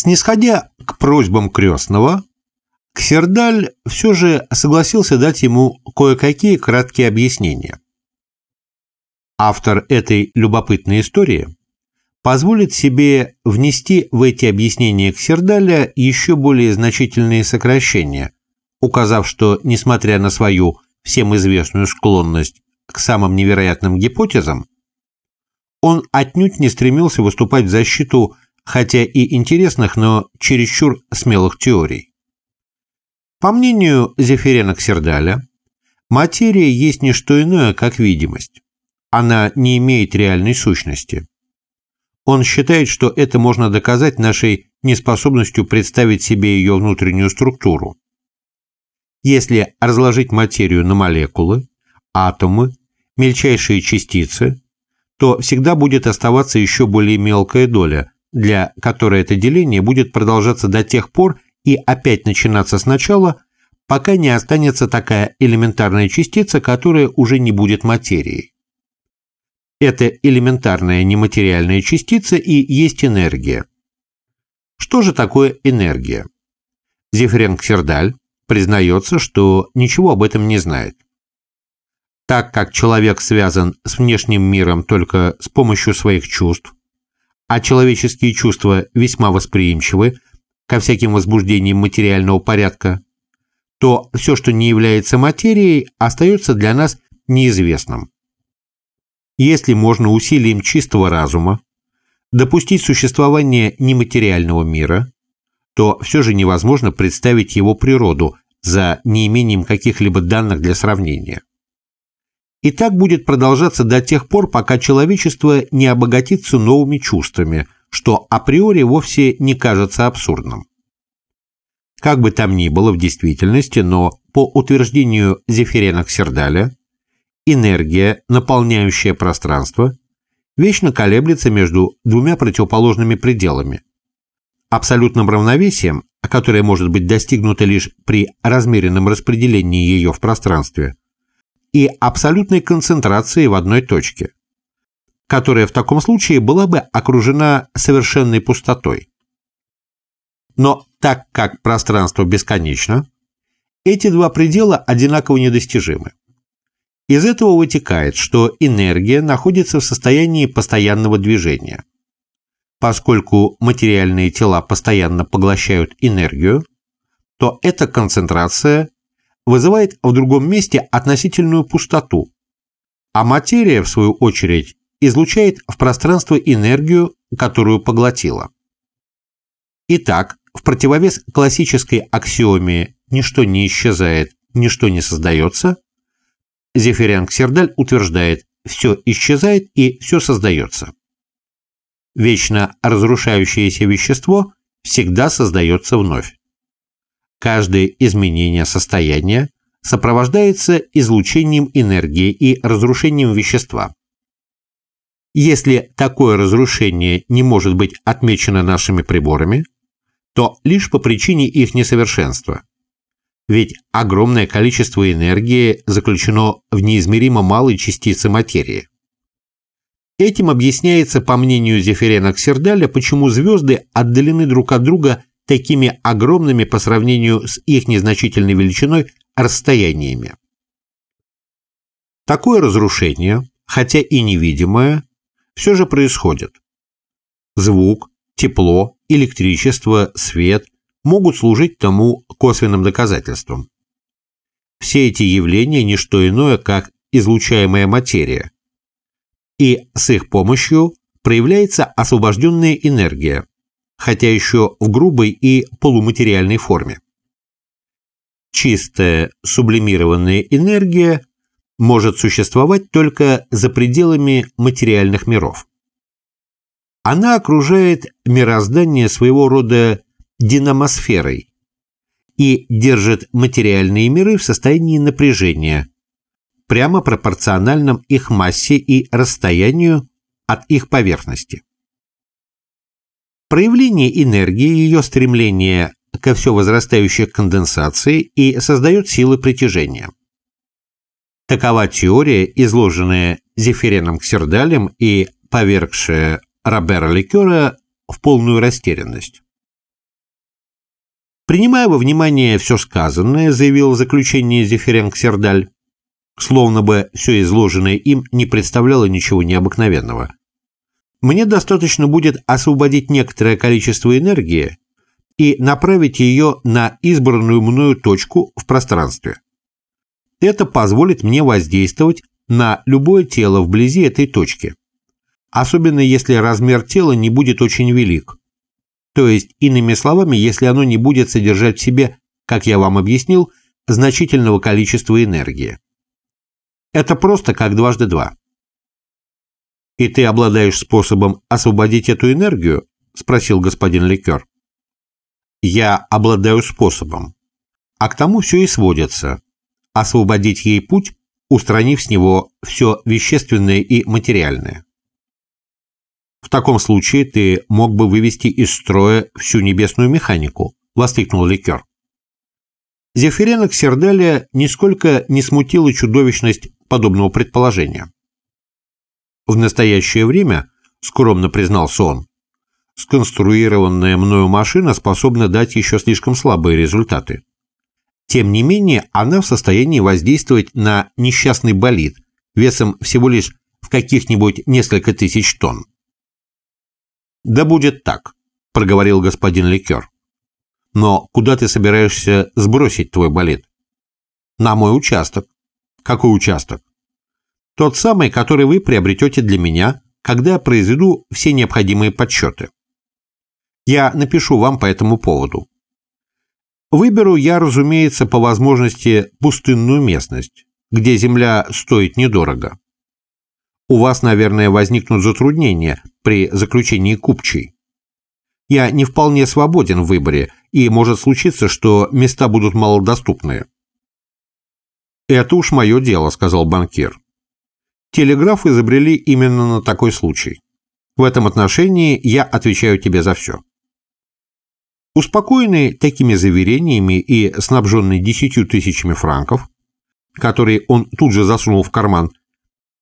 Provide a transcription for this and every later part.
Снисходя к просьбам крестного, Ксердаль все же согласился дать ему кое-какие краткие объяснения. Автор этой любопытной истории позволит себе внести в эти объяснения Ксердаля еще более значительные сокращения, указав, что, несмотря на свою всем известную склонность к самым невероятным гипотезам, он отнюдь не стремился выступать в защиту хотя и интересных, но чересчур смелых теорий. По мнению Зефирена Ксердаля, материя есть не что иное, как видимость. Она не имеет реальной сущности. Он считает, что это можно доказать нашей неспособностью представить себе ее внутреннюю структуру. Если разложить материю на молекулы, атомы, мельчайшие частицы, то всегда будет оставаться еще более мелкая доля, для которой это деление будет продолжаться до тех пор и опять начинаться сначала, пока не останется такая элементарная частица, которая уже не будет материей. Эта элементарная нематериальная частица и есть энергия. Что же такое энергия? Зефрен Сердаль признается, что ничего об этом не знает. Так как человек связан с внешним миром только с помощью своих чувств, а человеческие чувства весьма восприимчивы ко всяким возбуждениям материального порядка, то все, что не является материей, остается для нас неизвестным. Если можно усилием чистого разума допустить существование нематериального мира, то все же невозможно представить его природу за неимением каких-либо данных для сравнения. И так будет продолжаться до тех пор, пока человечество не обогатится новыми чувствами, что априори вовсе не кажется абсурдным. Как бы там ни было в действительности, но по утверждению Зефирена Ксердаля, энергия, наполняющая пространство, вечно колеблется между двумя противоположными пределами. Абсолютным равновесием, которое может быть достигнуто лишь при размеренном распределении ее в пространстве, и абсолютной концентрации в одной точке, которая в таком случае была бы окружена совершенной пустотой. Но так как пространство бесконечно, эти два предела одинаково недостижимы. Из этого вытекает, что энергия находится в состоянии постоянного движения. Поскольку материальные тела постоянно поглощают энергию, то эта концентрация вызывает в другом месте относительную пустоту, а материя, в свою очередь, излучает в пространство энергию, которую поглотила. Итак, в противовес классической аксиоме «ничто не исчезает, ничто не создается», Зефирян Ксердаль утверждает «все исчезает и все создается». Вечно разрушающееся вещество всегда создается вновь. Каждое изменение состояния сопровождается излучением энергии и разрушением вещества. Если такое разрушение не может быть отмечено нашими приборами, то лишь по причине их несовершенства. Ведь огромное количество энергии заключено в неизмеримо малой частице материи. Этим объясняется, по мнению Зефирена Ксердаля, почему звезды отдалены друг от друга такими огромными по сравнению с их незначительной величиной расстояниями. Такое разрушение, хотя и невидимое, все же происходит. Звук, тепло, электричество, свет могут служить тому косвенным доказательством. Все эти явления – не что иное, как излучаемая материя. И с их помощью проявляется освобожденная энергия, хотя еще в грубой и полуматериальной форме. Чистая сублимированная энергия может существовать только за пределами материальных миров. Она окружает мироздание своего рода динамосферой и держит материальные миры в состоянии напряжения, прямо пропорциональном их массе и расстоянию от их поверхности. Проявление энергии, ее стремление ко все возрастающей конденсации и создает силы притяжения. Такова теория, изложенная Зефиреном Ксердалем и повергшая Робера Ликера в полную растерянность. Принимая во внимание все сказанное, заявил в заключении Зефиренко Сердаль, словно бы все изложенное им не представляло ничего необыкновенного. Мне достаточно будет освободить некоторое количество энергии и направить ее на избранную мною точку в пространстве. Это позволит мне воздействовать на любое тело вблизи этой точки, особенно если размер тела не будет очень велик. То есть, иными словами, если оно не будет содержать в себе, как я вам объяснил, значительного количества энергии. Это просто как дважды два. «И ты обладаешь способом освободить эту энергию?» – спросил господин Ликер. «Я обладаю способом. А к тому все и сводится. Освободить ей путь, устранив с него все вещественное и материальное. В таком случае ты мог бы вывести из строя всю небесную механику», – воскликнул Ликер. Зефиренок Сердалия нисколько не смутила чудовищность подобного предположения. В настоящее время, скромно признался он, сконструированная мною машина способна дать еще слишком слабые результаты. Тем не менее, она в состоянии воздействовать на несчастный болид весом всего лишь в каких-нибудь несколько тысяч тонн. «Да будет так», — проговорил господин Ликер. «Но куда ты собираешься сбросить твой болид?» «На мой участок». «Какой участок?» Тот самый, который вы приобретете для меня, когда произведу все необходимые подсчеты. Я напишу вам по этому поводу. Выберу я, разумеется, по возможности пустынную местность, где земля стоит недорого. У вас, наверное, возникнут затруднения при заключении купчей. Я не вполне свободен в выборе, и может случиться, что места будут малодоступные. «Это уж мое дело», — сказал банкир. Телеграф изобрели именно на такой случай. В этом отношении я отвечаю тебе за все. Успокоенный такими заверениями и снабженный десятью тысячами франков, которые он тут же засунул в карман,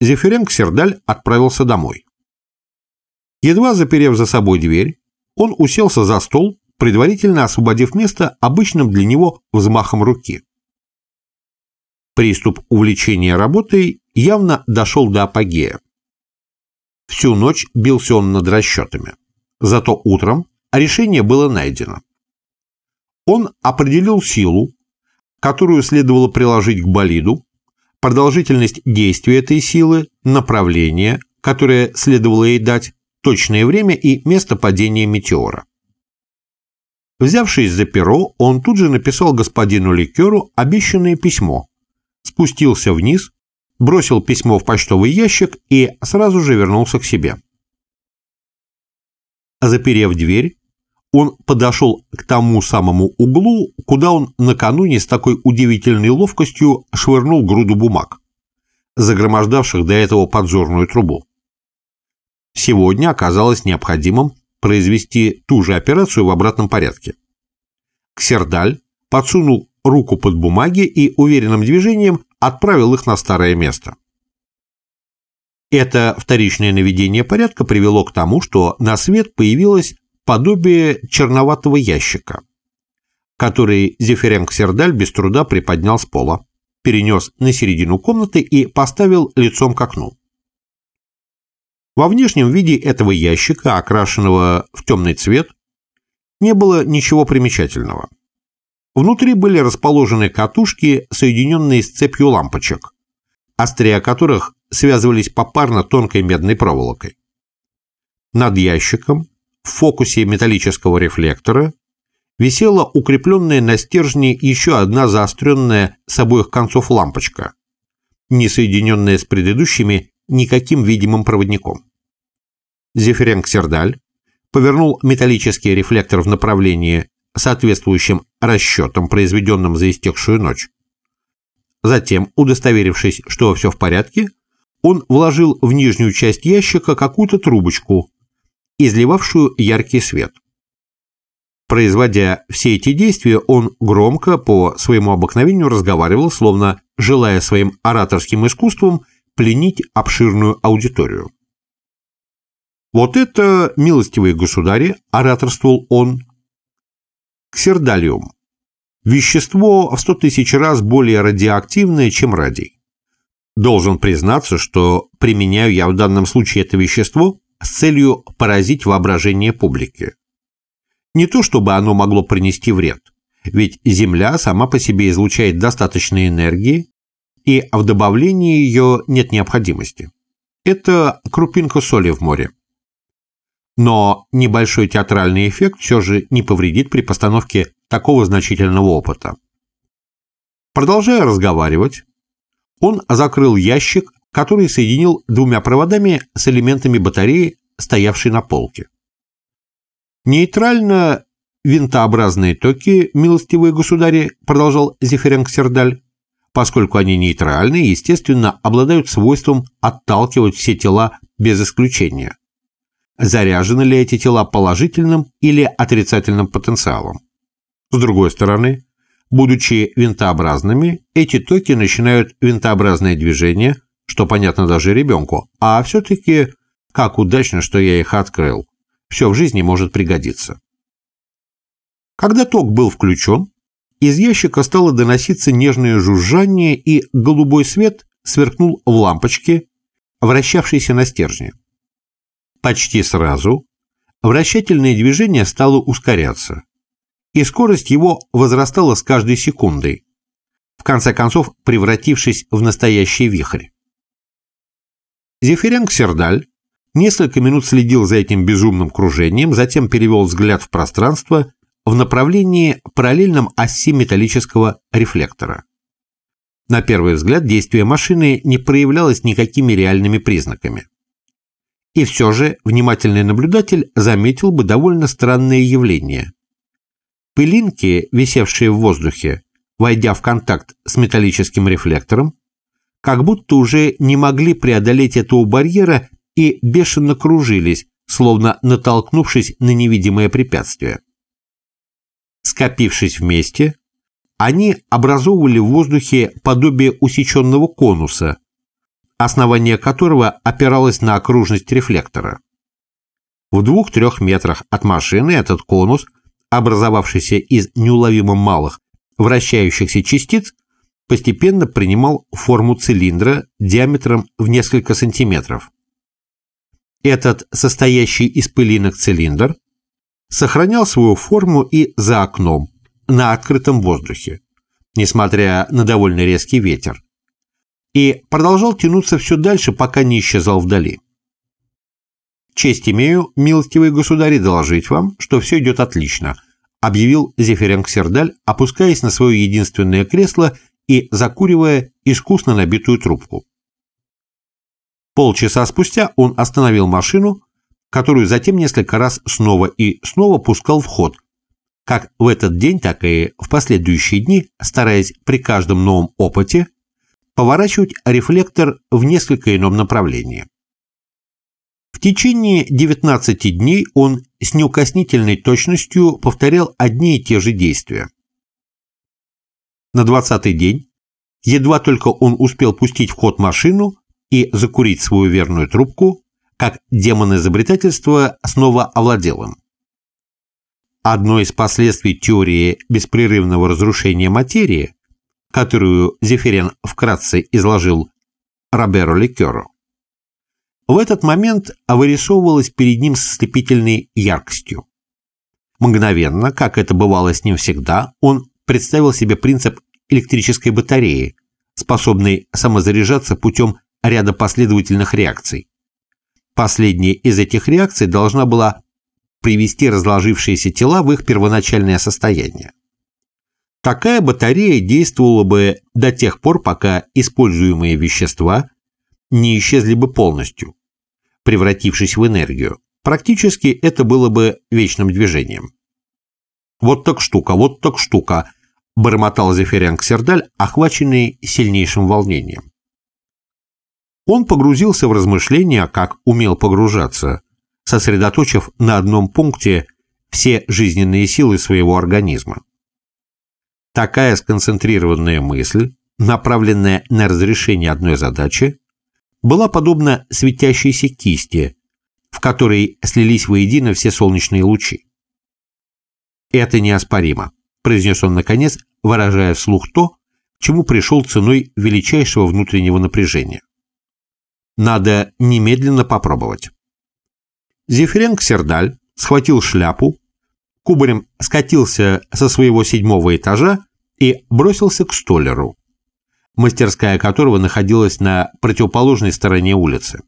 Зефиренко Сердаль отправился домой. Едва заперев за собой дверь, он уселся за стол, предварительно освободив место обычным для него взмахом руки. Приступ увлечения работой явно дошел до апогея. Всю ночь бился он над расчетами. Зато утром решение было найдено. Он определил силу, которую следовало приложить к болиду, продолжительность действия этой силы, направление, которое следовало ей дать, точное время и место падения метеора. Взявшись за перо, он тут же написал господину Ликеру обещанное письмо, спустился вниз, бросил письмо в почтовый ящик и сразу же вернулся к себе. Заперев дверь, он подошел к тому самому углу, куда он накануне с такой удивительной ловкостью швырнул груду бумаг, загромождавших до этого подзорную трубу. Сегодня оказалось необходимым произвести ту же операцию в обратном порядке. Ксердаль подсунул руку под бумаги и уверенным движением отправил их на старое место. Это вторичное наведение порядка привело к тому, что на свет появилось подобие черноватого ящика, который Зефиренко Сердаль без труда приподнял с пола, перенес на середину комнаты и поставил лицом к окну. Во внешнем виде этого ящика, окрашенного в темный цвет, не было ничего примечательного. Внутри были расположены катушки, соединенные с цепью лампочек, острия которых связывались попарно тонкой медной проволокой. Над ящиком, в фокусе металлического рефлектора, висела укрепленная на стержне еще одна заостренная с обоих концов лампочка, не соединенная с предыдущими никаким видимым проводником. Зефиренко Сердаль повернул металлический рефлектор в направлении соответствующим расчетам, произведенным за истекшую ночь. Затем, удостоверившись, что все в порядке, он вложил в нижнюю часть ящика какую-то трубочку, изливавшую яркий свет. Производя все эти действия, он громко, по своему обыкновению, разговаривал, словно желая своим ораторским искусством пленить обширную аудиторию. «Вот это, милостивые государи», — ораторствовал он, Ксердалиум. Вещество в 100 тысяч раз более радиоактивное, чем радий. Должен признаться, что применяю я в данном случае это вещество с целью поразить воображение публики. Не то чтобы оно могло принести вред, ведь Земля сама по себе излучает достаточно энергии, и в добавлении ее нет необходимости. Это крупинка соли в море. Но небольшой театральный эффект все же не повредит при постановке такого значительного опыта. Продолжая разговаривать, он закрыл ящик, который соединил двумя проводами с элементами батареи, стоявшей на полке. Нейтрально винтообразные токи, милостивые государи, продолжал Зефиренко Сердаль, поскольку они нейтральны, естественно, обладают свойством отталкивать все тела без исключения. Заряжены ли эти тела положительным или отрицательным потенциалом? С другой стороны, будучи винтообразными, эти токи начинают винтообразное движение, что понятно даже ребенку, а все-таки как удачно, что я их открыл. Все в жизни может пригодиться. Когда ток был включен, из ящика стало доноситься нежное жужжание, и голубой свет сверкнул в лампочке, вращавшейся на стержне. Почти сразу вращательное движение стало ускоряться, и скорость его возрастала с каждой секундой, в конце концов превратившись в настоящий вихрь. Зефиренко Сердаль несколько минут следил за этим безумным кружением, затем перевел взгляд в пространство в направлении параллельном оси металлического рефлектора. На первый взгляд действие машины не проявлялось никакими реальными признаками. И все же внимательный наблюдатель заметил бы довольно странное явление. Пылинки, висевшие в воздухе, войдя в контакт с металлическим рефлектором, как будто уже не могли преодолеть этого барьера и бешено кружились, словно натолкнувшись на невидимое препятствие. Скопившись вместе, они образовывали в воздухе подобие усеченного конуса, основание которого опиралось на окружность рефлектора. В двух-трех метрах от машины этот конус, образовавшийся из неуловимо малых вращающихся частиц, постепенно принимал форму цилиндра диаметром в несколько сантиметров. Этот состоящий из пылинок цилиндр сохранял свою форму и за окном, на открытом воздухе, несмотря на довольно резкий ветер, и продолжал тянуться все дальше, пока не исчезал вдали. «Честь имею, милостивые государи, доложить вам, что все идет отлично», объявил Зефиренко Сердаль, опускаясь на свое единственное кресло и закуривая искусно набитую трубку. Полчаса спустя он остановил машину, которую затем несколько раз снова и снова пускал в ход, как в этот день, так и в последующие дни, стараясь при каждом новом опыте поворачивать рефлектор в несколько ином направлении. В течение 19 дней он с неукоснительной точностью повторял одни и те же действия. На 20-й день, едва только он успел пустить в ход машину и закурить свою верную трубку, как демон изобретательства снова овладел им. Одно из последствий теории беспрерывного разрушения материи, которую Зефирен вкратце изложил Роберу Ликеру, в этот момент вырисовывалась перед ним с слепительной яркостью. Мгновенно, как это бывало с ним всегда, он представил себе принцип электрической батареи, способной самозаряжаться путем ряда последовательных реакций. Последняя из этих реакций должна была привести разложившиеся тела в их первоначальное состояние. Такая батарея действовала бы до тех пор, пока используемые вещества не исчезли бы полностью, превратившись в энергию. Практически это было бы вечным движением. «Вот так штука, вот так штука», – бормотал Зефирян Ксердаль, охваченный сильнейшим волнением. Он погрузился в размышления, как умел погружаться, сосредоточив на одном пункте все жизненные силы своего организма. Такая сконцентрированная мысль, направленная на разрешение одной задачи, была подобна светящейся кисти, в которой слились воедино все солнечные лучи. Это неоспоримо. произнес он наконец, выражая вслух то, чему пришел ценой величайшего внутреннего напряжения. Надо немедленно попробовать. Зефиренко Сердаль схватил шляпу, кубарем скатился со своего седьмого этажа и бросился к столеру, мастерская которого находилась на противоположной стороне улицы.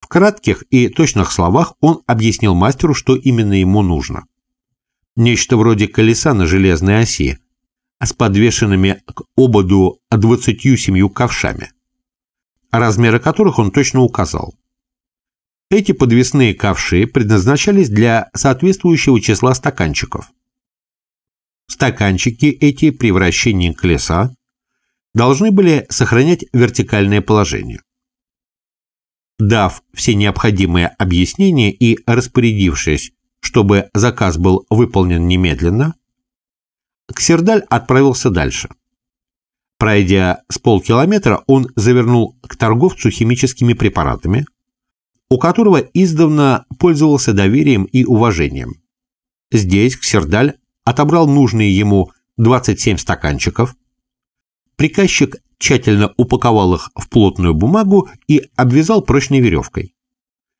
В кратких и точных словах он объяснил мастеру, что именно ему нужно. Нечто вроде колеса на железной оси, с подвешенными к ободу 27 ковшами, размеры которых он точно указал. Эти подвесные ковши предназначались для соответствующего числа стаканчиков. Стаканчики эти при вращении колеса должны были сохранять вертикальное положение. Дав все необходимые объяснения и распорядившись, чтобы заказ был выполнен немедленно, Ксердаль отправился дальше. Пройдя с полкилометра, он завернул к торговцу химическими препаратами, у которого издавна пользовался доверием и уважением. Здесь Ксердаль отобрал нужные ему 27 стаканчиков. Приказчик тщательно упаковал их в плотную бумагу и обвязал прочной веревкой,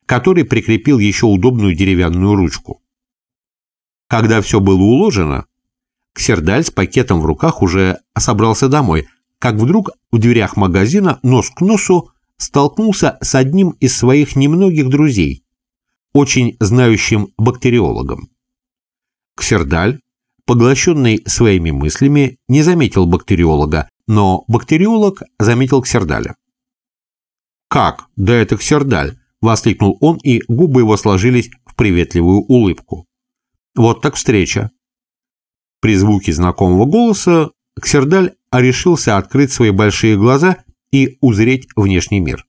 которой прикрепил еще удобную деревянную ручку. Когда все было уложено, Ксердаль с пакетом в руках уже собрался домой, как вдруг в дверях магазина нос к носу столкнулся с одним из своих немногих друзей, очень знающим бактериологом. Ксердаль, поглощенный своими мыслями, не заметил бактериолога, но бактериолог заметил Ксердаля. «Как? Да это Ксердаль!» — воскликнул он, и губы его сложились в приветливую улыбку. «Вот так встреча!» При звуке знакомого голоса Ксердаль решился открыть свои большие глаза и узреть внешний мир.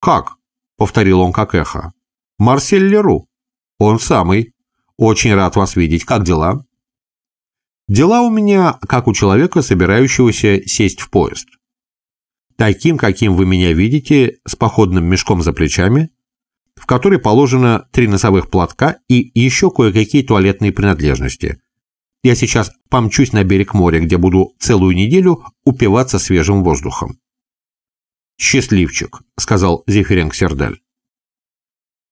«Как?» — повторил он как эхо. «Марсель Леру. Он самый. Очень рад вас видеть. Как дела?» «Дела у меня, как у человека, собирающегося сесть в поезд. Таким, каким вы меня видите, с походным мешком за плечами, в который положено три носовых платка и еще кое-какие туалетные принадлежности. Я сейчас помчусь на берег моря, где буду целую неделю упиваться свежим воздухом. «Счастливчик», — сказал Зефиренко Сердаль.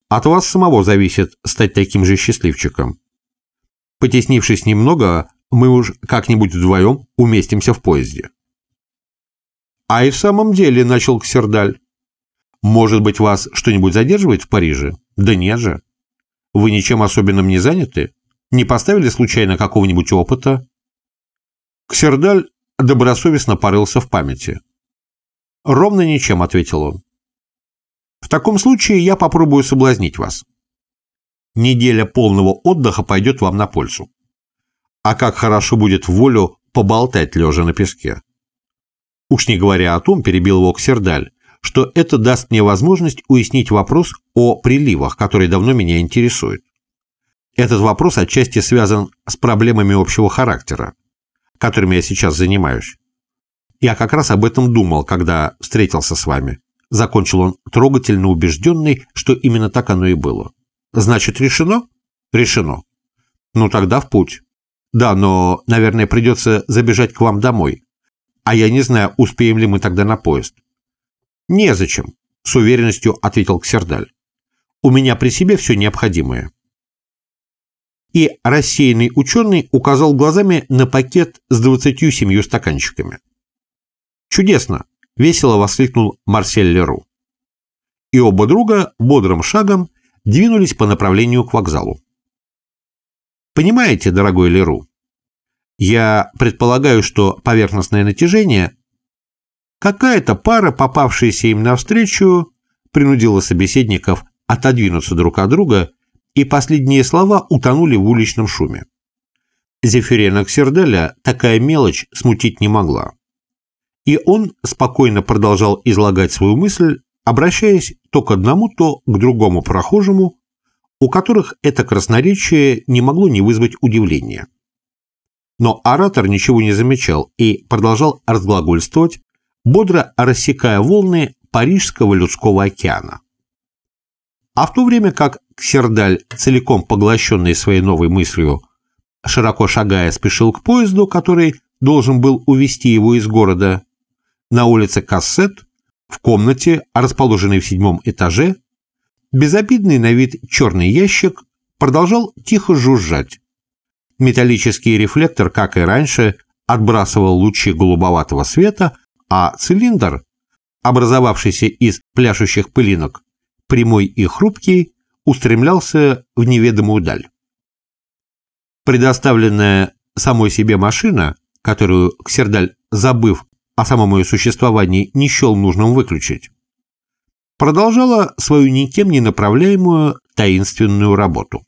«От вас самого зависит стать таким же счастливчиком. Потеснившись немного, мы уж как-нибудь вдвоем уместимся в поезде». «А и в самом деле», — начал Ксердаль. «Может быть, вас что-нибудь задерживает в Париже? Да нет же. Вы ничем особенным не заняты? Не поставили случайно какого-нибудь опыта?» Ксердаль добросовестно порылся в памяти. «Ровно ничем», — ответил он. «В таком случае я попробую соблазнить вас. Неделя полного отдыха пойдет вам на пользу. А как хорошо будет волю поболтать лежа на песке. Уж не говоря о том, перебил его Ксердаль, что это даст мне возможность уяснить вопрос о приливах, который давно меня интересует. Этот вопрос отчасти связан с проблемами общего характера, которыми я сейчас занимаюсь. Я как раз об этом думал, когда встретился с вами. Закончил он трогательно убежденный, что именно так оно и было. Значит, решено? Решено. Ну тогда в путь. Да, но, наверное, придется забежать к вам домой. А я не знаю, успеем ли мы тогда на поезд. Незачем, с уверенностью ответил Ксердаль. У меня при себе все необходимое. И рассеянный ученый указал глазами на пакет с 27 стаканчиками. «Чудесно!» — весело воскликнул Марсель Леру. И оба друга бодрым шагом двинулись по направлению к вокзалу. «Понимаете, дорогой Леру, я предполагаю, что поверхностное натяжение какая-то пара, попавшаяся им навстречу, принудила собеседников отодвинуться друг от друга, и последние слова утонули в уличном шуме. Зефирена Ксерделя такая мелочь смутить не могла и он спокойно продолжал излагать свою мысль, обращаясь то к одному, то к другому прохожему, у которых это красноречие не могло не вызвать удивления. Но оратор ничего не замечал и продолжал разглагольствовать, бодро рассекая волны Парижского людского океана. А в то время как Ксердаль, целиком поглощенный своей новой мыслью, широко шагая, спешил к поезду, который должен был увезти его из города, на улице Кассет, в комнате, расположенной в седьмом этаже, безобидный на вид черный ящик продолжал тихо жужжать. Металлический рефлектор, как и раньше, отбрасывал лучи голубоватого света, а цилиндр, образовавшийся из пляшущих пылинок, прямой и хрупкий, устремлялся в неведомую даль. Предоставленная самой себе машина, которую Ксердаль, забыв о самом ее существовании, не счел нужным выключить, продолжала свою никем не направляемую таинственную работу.